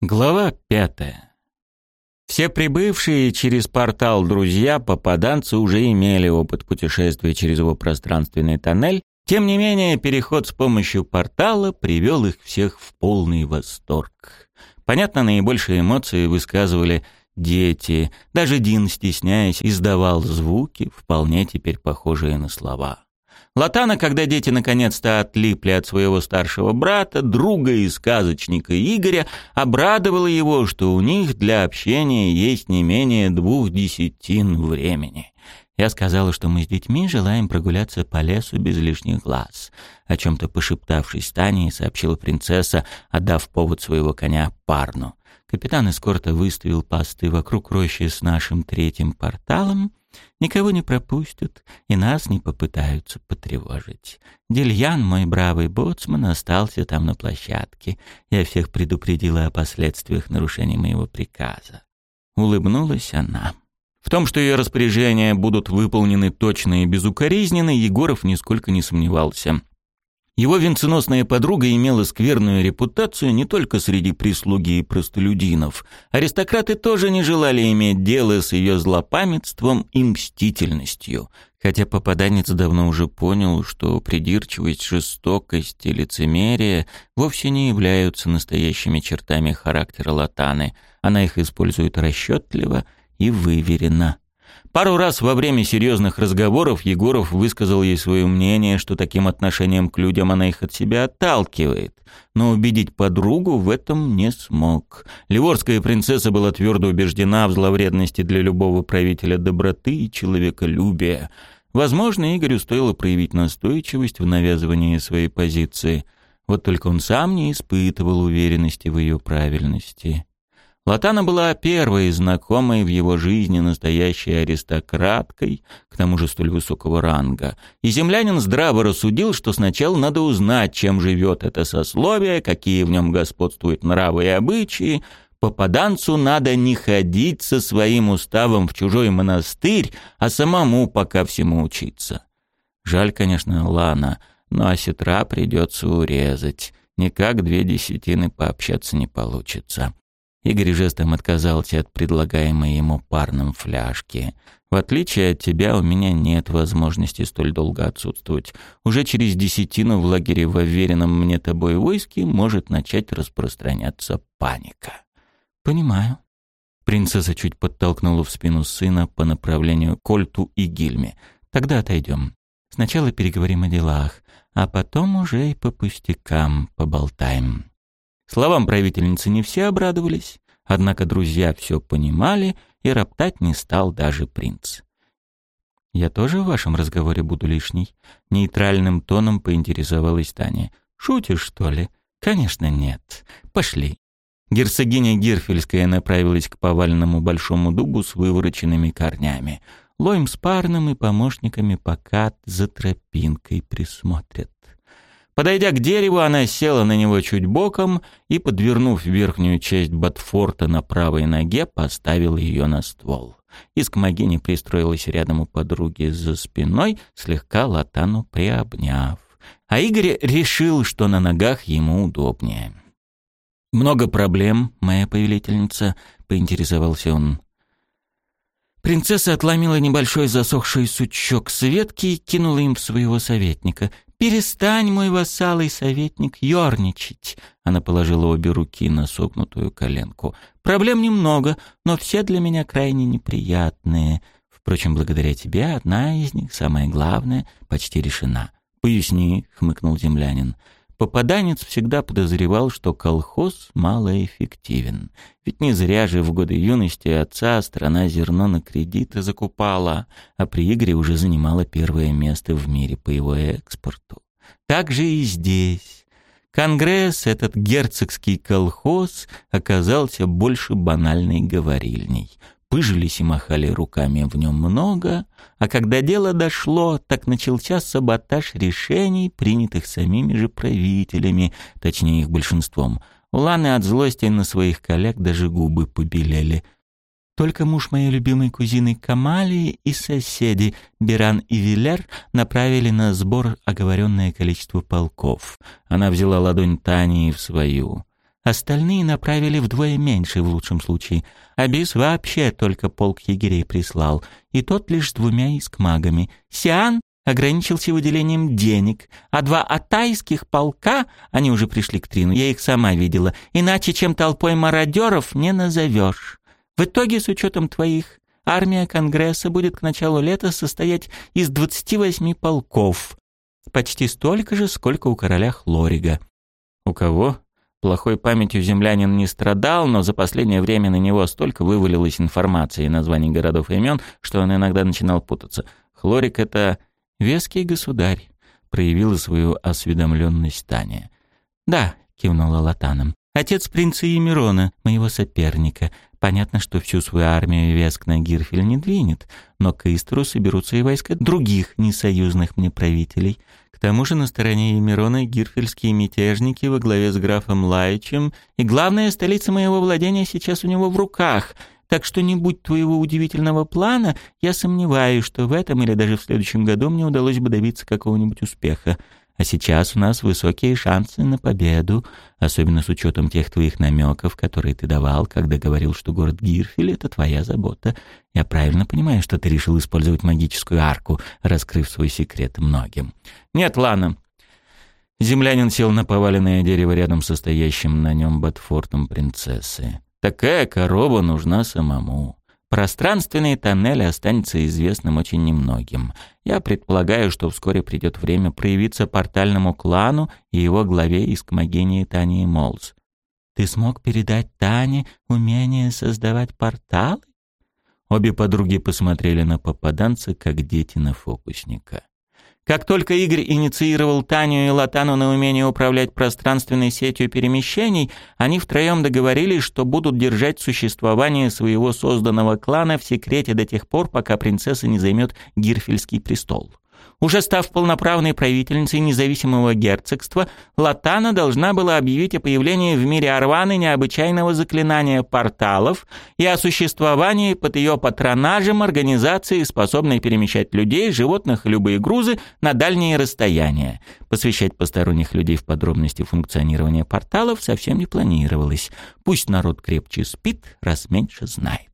Глава пятая. Все прибывшие через портал друзья-попаданцы уже имели опыт путешествия через его пространственный тоннель, тем не менее переход с помощью портала привел их всех в полный восторг. Понятно, наибольшие эмоции высказывали дети, даже Дин, стесняясь, издавал звуки, вполне теперь похожие на слова. Латана, когда дети наконец-то отлипли от своего старшего брата, друга и сказочника Игоря, обрадовала его, что у них для общения есть не менее двух десятин времени. Я сказала, что мы с детьми желаем прогуляться по лесу без лишних глаз. О чем-то пошептавшись с Таней, сообщила принцесса, отдав повод своего коня парну. Капитан эскорта выставил посты вокруг рощи с нашим третьим порталом, Никого не пропустят и нас не попытаются потревожить. Дельян, мой бравый боцман, остался там на площадке. Я всех предупредила о последствиях нарушения моего приказа. Улыбнулась она. В том, что ее распоряжения будут выполнены точно и безукоризненно, Егоров нисколько не сомневался. Его венценосная подруга имела скверную репутацию не только среди прислуги и простолюдинов. Аристократы тоже не желали иметь дело с ее злопамятством и мстительностью. Хотя попаданец давно уже понял, что придирчивость, жестокость и лицемерие вовсе не являются настоящими чертами характера Латаны. Она их использует расчетливо и выверенно. Пару раз во время серьезных разговоров Егоров высказал ей свое мнение, что таким отношением к людям она их от себя отталкивает. Но убедить подругу в этом не смог. Ливорская принцесса была твердо убеждена в зловредности для любого правителя доброты и человеколюбия. Возможно, Игорю стоило проявить настойчивость в навязывании своей позиции. Вот только он сам не испытывал уверенности в ее правильности. Латана была первой знакомой в его жизни настоящей аристократкой, к тому же столь высокого ранга. И землянин здраво рассудил, что сначала надо узнать, чем живет это сословие, какие в нем господствуют нравы и обычаи. Попаданцу надо не ходить со своим уставом в чужой монастырь, а самому пока всему учиться. Жаль, конечно, Лана, но осетра придется урезать. Никак две десятины пообщаться не получится. Игорь жестом отказался от предлагаемой ему парным фляжки. «В отличие от тебя, у меня нет возможности столь долго отсутствовать. Уже через десятину в лагере в уверенном мне тобой войске может начать распространяться паника». «Понимаю». Принцесса чуть подтолкнула в спину сына по направлению к Кольту и Гильме. «Тогда отойдем. Сначала переговорим о делах, а потом уже и по пустякам поболтаем». Словам правительницы не все обрадовались, однако друзья все понимали, и роптать не стал даже принц. «Я тоже в вашем разговоре буду лишней?» Нейтральным тоном поинтересовалась Таня. «Шутишь, что ли?» «Конечно, нет. Пошли». Герцогиня Гирфельская направилась к поваленному большому дубу с вывороченными корнями. Лоем с парным и помощниками пока за тропинкой присмотрят. Подойдя к дереву, она села на него чуть боком и, подвернув верхнюю часть ботфорта на правой ноге, поставила ее на ствол. Искмогиня пристроилась рядом у подруги за спиной, слегка латану приобняв. А Игорь решил, что на ногах ему удобнее. «Много проблем, моя повелительница», — поинтересовался он. Принцесса отломила небольшой засохший сучок с ветки и кинула им в своего советника. «Перестань, мой вассал и советник, ерничать!» Она положила обе руки на согнутую коленку. «Проблем немного, но все для меня крайне неприятные. Впрочем, благодаря тебе одна из них, самая главная, почти решена». «Поясни», — хмыкнул землянин. Попаданец всегда подозревал, что колхоз малоэффективен. Ведь не зря же в годы юности отца страна зерно на кредиты закупала, а при Игоре уже занимала первое место в мире по его экспорту. Так же и здесь. Конгресс, этот герцогский колхоз, оказался больше банальной говорильней пыжились и махали руками в нем много, а когда дело дошло, так начался саботаж решений, принятых самими же правителями, точнее их большинством. У Ланы от злости на своих коллег даже губы побелели. Только муж моей любимой кузины Камалии и соседи Биран и Вилер направили на сбор оговоренное количество полков. Она взяла ладонь Тани в свою. Остальные направили вдвое меньше в лучшем случае. Абис вообще только полк егерей прислал, и тот лишь с двумя искмагами. Сиан ограничился выделением денег, а два атайских полка, они уже пришли к Трину, я их сама видела, иначе чем толпой мародеров не назовешь. В итоге, с учетом твоих, армия Конгресса будет к началу лета состоять из 28 полков, почти столько же, сколько у короля Хлорига. У кого? Плохой памятью землянин не страдал, но за последнее время на него столько вывалилось информации и названий городов и имен, что он иногда начинал путаться. Хлорик — это веский государь, проявила свою осведомленность Таня. «Да», — кивнула Латаном, — «отец принца Емирона, моего соперника. Понятно, что всю свою армию Веск на Гирфель не двинет, но к Истру соберутся и войска других несоюзных мне правителей. К тому же на стороне Емирона гирфельские мятежники во главе с графом Лайчем, и главная столица моего владения сейчас у него в руках, так что не будь твоего удивительного плана, я сомневаюсь, что в этом или даже в следующем году мне удалось бы добиться какого-нибудь успеха. А сейчас у нас высокие шансы на победу, особенно с учетом тех твоих намеков, которые ты давал, когда говорил, что город Гирфель — это твоя забота. Я правильно понимаю, что ты решил использовать магическую арку, раскрыв свой секрет многим? Нет, Лана. Землянин сел на поваленное дерево рядом со стоящим на нем ботфортом принцессы. Такая корова нужна самому. Пространственный тоннель останется известным очень немногим. Я предполагаю, что вскоре придет время проявиться портальному клану и его главе Искмогении Тани Молз. «Ты смог передать Тане умение создавать порталы?» Обе подруги посмотрели на попаданца, как дети на фокусника. Как только Игорь инициировал Таню и Латану на умение управлять пространственной сетью перемещений, они втроем договорились, что будут держать существование своего созданного клана в секрете до тех пор, пока принцесса не займет Гирфельский престол. Уже став полноправной правительницей независимого герцогства, Латана должна была объявить о появлении в мире Арваны необычайного заклинания порталов и о существовании под ее патронажем организации, способной перемещать людей, животных и любые грузы на дальние расстояния. Посвящать посторонних людей в подробности функционирования порталов совсем не планировалось. Пусть народ крепче спит, раз меньше знает.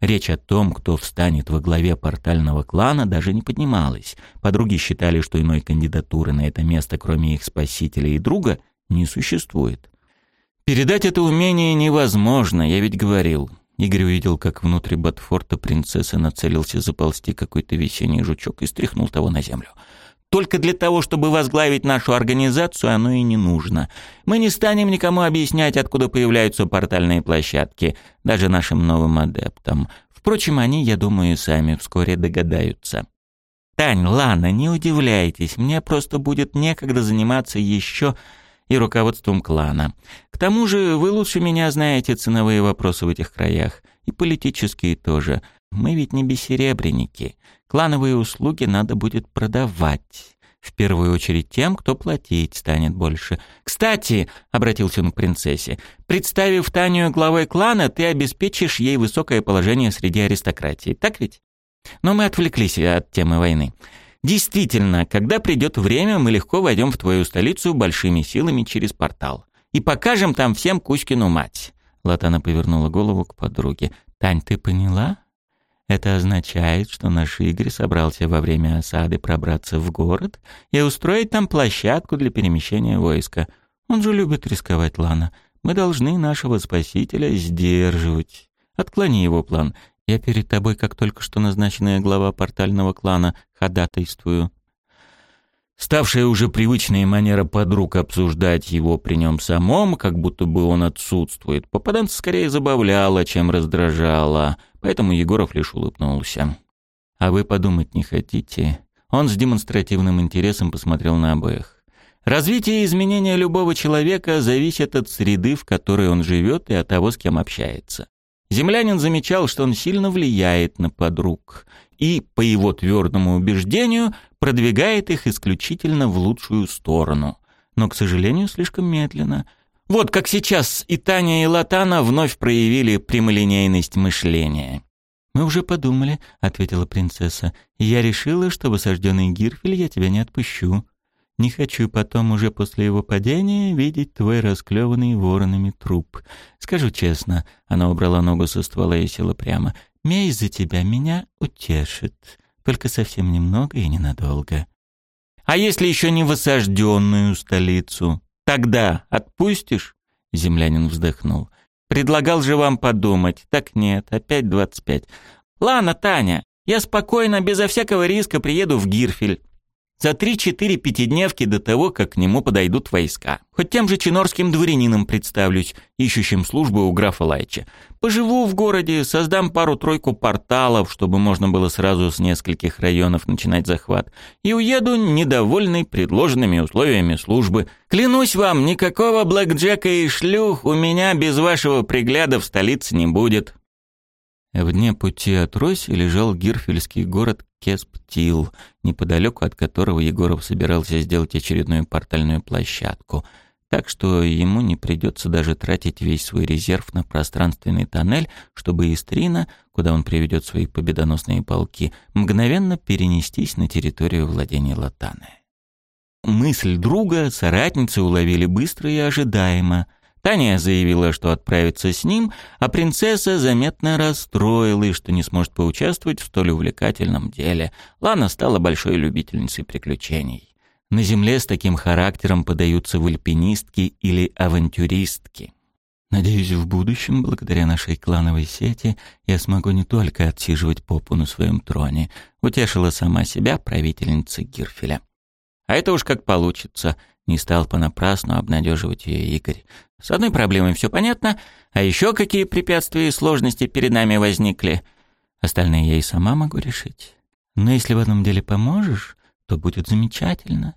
Речь о том, кто встанет во главе портального клана, даже не поднималась. Подруги считали, что иной кандидатуры на это место, кроме их спасителя и друга, не существует. Передать это умение невозможно, я ведь говорил. Игорь увидел, как внутри Батфорта принцессы нацелился заползти какой-то весенний жучок и стряхнул того на землю. Только для того, чтобы возглавить нашу организацию, оно и не нужно. Мы не станем никому объяснять, откуда появляются портальные площадки, даже нашим новым адептам. Впрочем, они, я думаю, сами вскоре догадаются. Тань, Лана, не удивляйтесь, мне просто будет некогда заниматься еще и руководством клана. К тому же вы лучше меня знаете ценовые вопросы в этих краях, и политические тоже. Мы ведь не бессеребренники. Клановые услуги надо будет продавать. В первую очередь тем, кто платить станет больше. «Кстати», — обратился он к принцессе, — «представив Танию главой клана, ты обеспечишь ей высокое положение среди аристократии, так ведь?» Но мы отвлеклись от темы войны. Действительно, когда придет время, мы легко войдем в твою столицу большими силами через портал. И покажем там всем Кузькину мать. Латана повернула голову к подруге. «Тань, ты поняла?» Это означает, что наш Игорь собрался во время осады пробраться в город и устроить там площадку для перемещения войска. Он же любит рисковать, Лана. Мы должны нашего спасителя сдерживать. Отклони его план. Я перед тобой, как только что назначенная глава портального клана, ходатайствую. Ставшая уже привычной манера подруг обсуждать его при нем самом, как будто бы он отсутствует, попаданца скорее забавляла, чем раздражала, поэтому Егоров лишь улыбнулся. «А вы подумать не хотите?» Он с демонстративным интересом посмотрел на обоих. Развитие и изменение любого человека зависят от среды, в которой он живет, и от того, с кем общается. Землянин замечал, что он сильно влияет на подруг и, по его твердому убеждению, продвигает их исключительно в лучшую сторону. Но, к сожалению, слишком медленно. Вот как сейчас и Таня, и Латана вновь проявили прямолинейность мышления. «Мы уже подумали», — ответила принцесса. «И я решила, что в осажденный Гирфель я тебя не отпущу». Не хочу потом уже после его падения видеть твой расклеванный воронами труп. Скажу честно, она убрала ногу со ствола и села прямо. Месть за тебя меня утешит. Только совсем немного и ненадолго. А если еще не в осажденную столицу? Тогда отпустишь? Землянин вздохнул. Предлагал же вам подумать. Так нет, опять двадцать пять. Ладно, Таня, я спокойно, безо всякого риска приеду в Гирфель. За три-четыре пятидневки до того, как к нему подойдут войска. Хоть тем же чинорским дворянином представлюсь, ищущим службу у графа Лайча. Поживу в городе, создам пару-тройку порталов, чтобы можно было сразу с нескольких районов начинать захват. И уеду, недовольный предложенными условиями службы. Клянусь вам, никакого блэкджека и шлюх у меня без вашего пригляда в столице не будет. В дне пути от Роси лежал гирфельский город Кесптил, неподалеку от которого Егоров собирался сделать очередную портальную площадку, так что ему не придется даже тратить весь свой резерв на пространственный тоннель, чтобы Истрина, куда он приведет свои победоносные полки, мгновенно перенестись на территорию владения Латаны. Мысль друга соратницы уловили быстро и ожидаемо — Таня заявила, что отправится с ним, а принцесса заметно расстроилась, что не сможет поучаствовать в столь увлекательном деле. Лана стала большой любительницей приключений. На земле с таким характером подаются в альпинистки или авантюристки. Надеюсь, в будущем, благодаря нашей клановой сети, я смогу не только отсиживать попу на своем троне, утешила сама себя правительница Гирфеля. А это уж как получится. Не стал понапрасну обнадеживать ее Игорь. С одной проблемой все понятно, а еще какие препятствия и сложности перед нами возникли. Остальные я и сама могу решить. Но если в этом деле поможешь, то будет замечательно.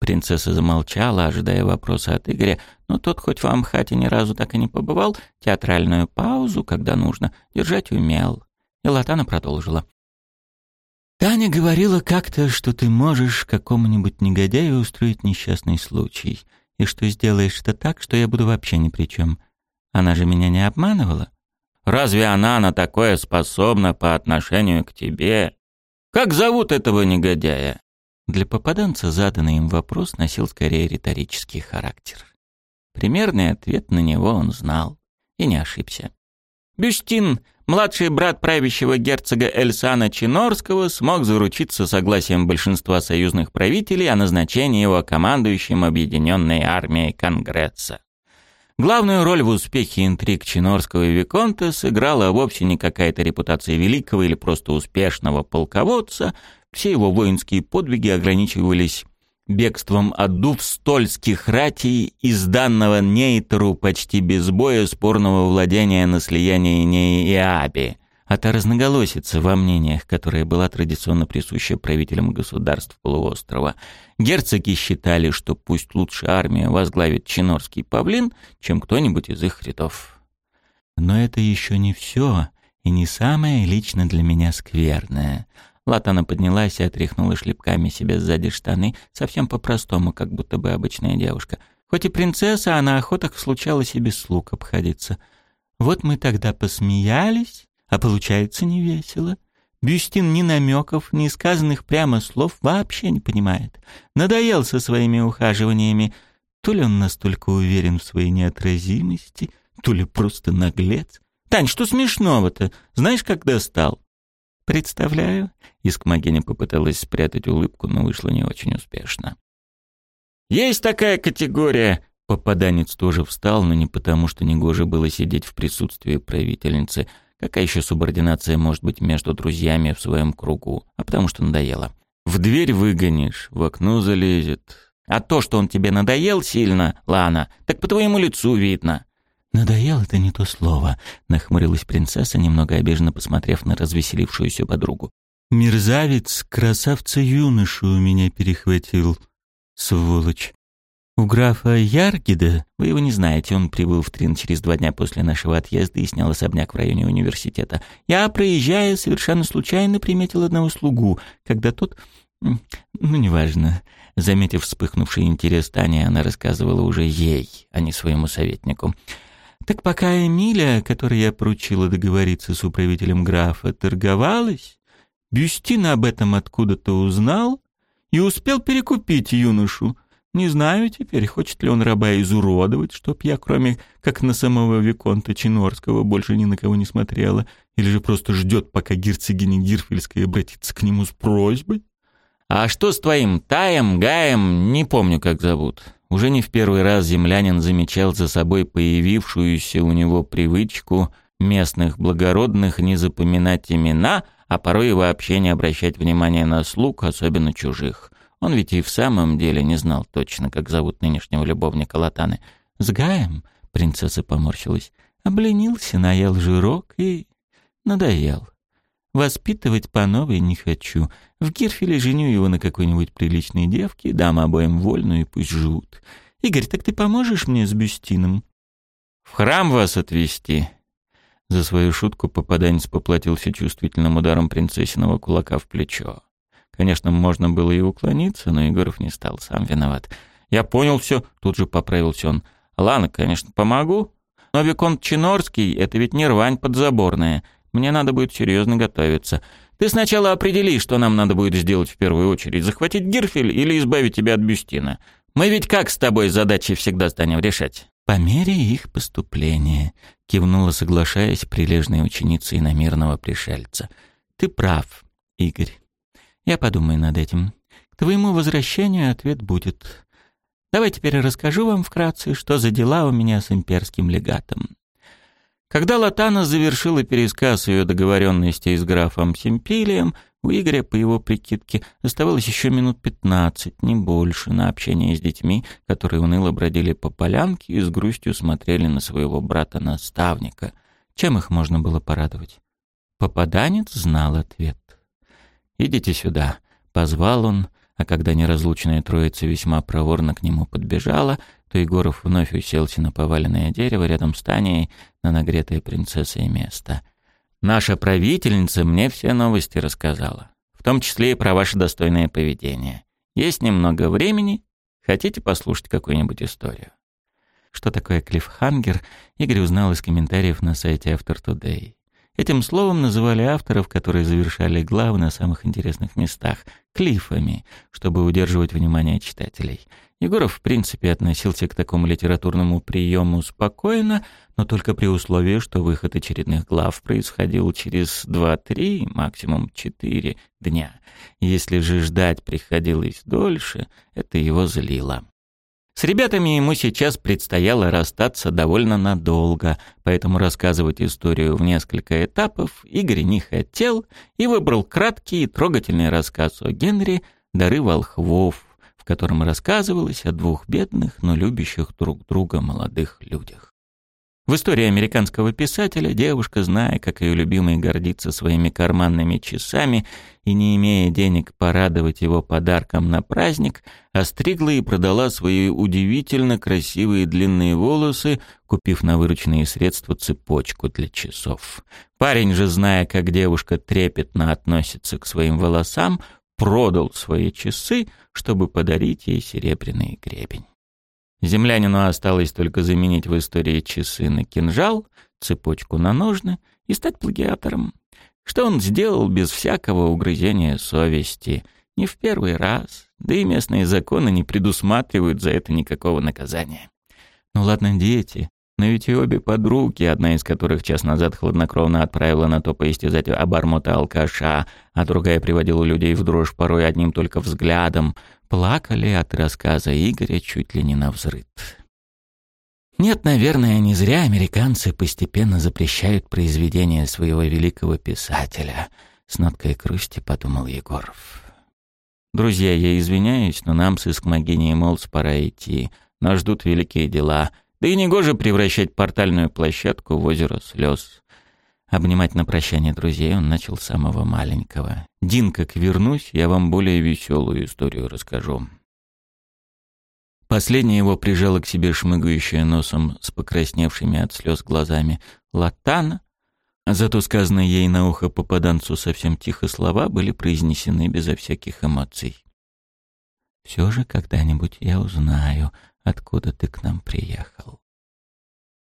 Принцесса замолчала, ожидая вопроса от Игоря, но тот хоть в Амхате ни разу так и не побывал, театральную паузу, когда нужно, держать умел. И Латана продолжила. «Таня говорила как-то, что ты можешь какому-нибудь негодяю устроить несчастный случай — и что сделаешь это так, что я буду вообще ни при чем. Она же меня не обманывала. Разве она на такое способна по отношению к тебе? Как зовут этого негодяя? Для попаданца заданный им вопрос носил скорее риторический характер. Примерный ответ на него он знал и не ошибся. Бюстин, младший брат правящего герцога Эльсана Чинорского, смог заручиться согласием большинства союзных правителей о назначении его командующим объединенной армией Конгресса. Главную роль в успехе интриг Чинорского и Виконта сыграла вовсе не какая-то репутация великого или просто успешного полководца, все его воинские подвиги ограничивались бегством от стольских ратей из данного Нейтеру почти без боя спорного владения на слиянии Неи и Аби, а та разноголосица во мнениях, которая была традиционно присуща правителям государств полуострова. Герцоги считали, что пусть лучше армия возглавит Чинорский павлин, чем кто-нибудь из их рядов. Но это еще не все, и не самое лично для меня скверное — Латана поднялась и отряхнула шлепками себе сзади штаны, совсем по-простому, как будто бы обычная девушка. Хоть и принцесса, а на охотах случалось и без слуг обходиться. Вот мы тогда посмеялись, а получается невесело. Бюстин ни намеков, ни сказанных прямо слов вообще не понимает. Надоел со своими ухаживаниями. То ли он настолько уверен в своей неотразимости, то ли просто наглец. «Тань, что смешного-то? Знаешь, как достал?» «Представляю». Искмогиня попыталась спрятать улыбку, но вышло не очень успешно. «Есть такая категория!» Попаданец тоже встал, но не потому, что негоже было сидеть в присутствии правительницы. Какая еще субординация может быть между друзьями в своем кругу? А потому что надоело. В дверь выгонишь, в окно залезет. А то, что он тебе надоел сильно, Лана, так по твоему лицу видно. «Надоел это не то слово», — нахмурилась принцесса, немного обиженно посмотрев на развеселившуюся подругу. «Мерзавец, красавца-юношу у меня перехватил, сволочь. У графа Яргида, вы его не знаете, он прибыл в Трин через два дня после нашего отъезда и снял особняк в районе университета. Я, проезжая, совершенно случайно приметил одного слугу, когда тот... Ну, неважно». Заметив вспыхнувший интерес Тани, она рассказывала уже ей, а не своему советнику. Так пока Эмилия, которой я поручила договориться с управителем графа, торговалась, Бюстин об этом откуда-то узнал и успел перекупить юношу. Не знаю теперь, хочет ли он раба изуродовать, чтоб я, кроме как на самого Виконта Чинорского, больше ни на кого не смотрела, или же просто ждет, пока герцогиня Гирфельская обратится к нему с просьбой. «А что с твоим Таем, Гаем, не помню, как зовут?» Уже не в первый раз землянин замечал за собой появившуюся у него привычку местных благородных не запоминать имена, а порой и вообще не обращать внимания на слуг, особенно чужих. Он ведь и в самом деле не знал точно, как зовут нынешнего любовника Латаны. «С Гаем?» — принцесса поморщилась. «Обленился, наел жирок и... надоел. Воспитывать по новой не хочу. В Гирфеле женю его на какой-нибудь приличной девке, дам обоим вольную и пусть живут. Игорь, так ты поможешь мне с Бюстином?» «В храм вас отвезти?» За свою шутку попаданец поплатился чувствительным ударом принцессиного кулака в плечо. Конечно, можно было и уклониться, но Егоров не стал, сам виноват. «Я понял все», — тут же поправился он. «Ладно, конечно, помогу, но Виконт Чинорский — это ведь не рвань подзаборная. Мне надо будет серьезно готовиться. Ты сначала определи, что нам надо будет сделать в первую очередь. Захватить Гирфель или избавить тебя от Бюстина. Мы ведь как с тобой задачи всегда станем решать?» «По мере их поступления», — кивнула, соглашаясь, прилежная ученица иномирного пришельца. «Ты прав, Игорь. Я подумаю над этим. К твоему возвращению ответ будет. Давай теперь расскажу вам вкратце, что за дела у меня с имперским легатом. Когда Латана завершила пересказ ее договоренности с графом Симпилием, у Игоря, по его прикидке, оставалось еще минут пятнадцать, не больше, на общение с детьми, которые уныло бродили по полянке и с грустью смотрели на своего брата-наставника. Чем их можно было порадовать? Попаданец знал ответ. «Идите сюда», — позвал он, а когда неразлучная троица весьма проворно к нему подбежала, то Егоров вновь уселся на поваленное дерево рядом с Таней на нагретое принцессой место. «Наша правительница мне все новости рассказала, в том числе и про ваше достойное поведение. Есть немного времени, хотите послушать какую-нибудь историю?» Что такое клиффхангер, Игорь узнал из комментариев на сайте After Today. Этим словом называли авторов, которые завершали главы на самых интересных местах, клифами, чтобы удерживать внимание читателей. Егоров, в принципе, относился к такому литературному приему спокойно, но только при условии, что выход очередных глав происходил через 2-3, максимум 4 дня. Если же ждать приходилось дольше, это его злило. С ребятами ему сейчас предстояло расстаться довольно надолго, поэтому рассказывать историю в несколько этапов Игорь не хотел и выбрал краткий и трогательный рассказ о Генри «Дары волхвов», в котором рассказывалось о двух бедных, но любящих друг друга молодых людях. В истории американского писателя девушка, зная, как ее любимый гордится своими карманными часами и не имея денег порадовать его подарком на праздник, остригла и продала свои удивительно красивые длинные волосы, купив на вырученные средства цепочку для часов. Парень же, зная, как девушка трепетно относится к своим волосам, продал свои часы, чтобы подарить ей серебряный гребень. Землянину осталось только заменить в истории часы на кинжал, цепочку на ножны и стать плагиатором. Что он сделал без всякого угрызения совести. Не в первый раз, да и местные законы не предусматривают за это никакого наказания. Ну ладно, дети, и обе подруги, одна из которых час назад хладнокровно отправила на то поистязать обормота-алкаша, а другая приводила людей в дрожь порой одним только взглядом, плакали от рассказа Игоря чуть ли не на взрыд. Нет, наверное, не зря американцы постепенно запрещают произведения своего великого писателя. С ноткой грусти подумал Егоров. Друзья, я извиняюсь, но нам с Искмогиней Молс пора идти. Нас ждут великие дела — да и негоже превращать портальную площадку в озеро слез. Обнимать на прощание друзей он начал с самого маленького. «Дин, как вернусь, я вам более веселую историю расскажу». Последняя его прижала к себе шмыгающая носом с покрасневшими от слез глазами Латана, зато сказанные ей на ухо попаданцу совсем тихо слова были произнесены безо всяких эмоций. «Все же когда-нибудь я узнаю, откуда ты к нам приехал.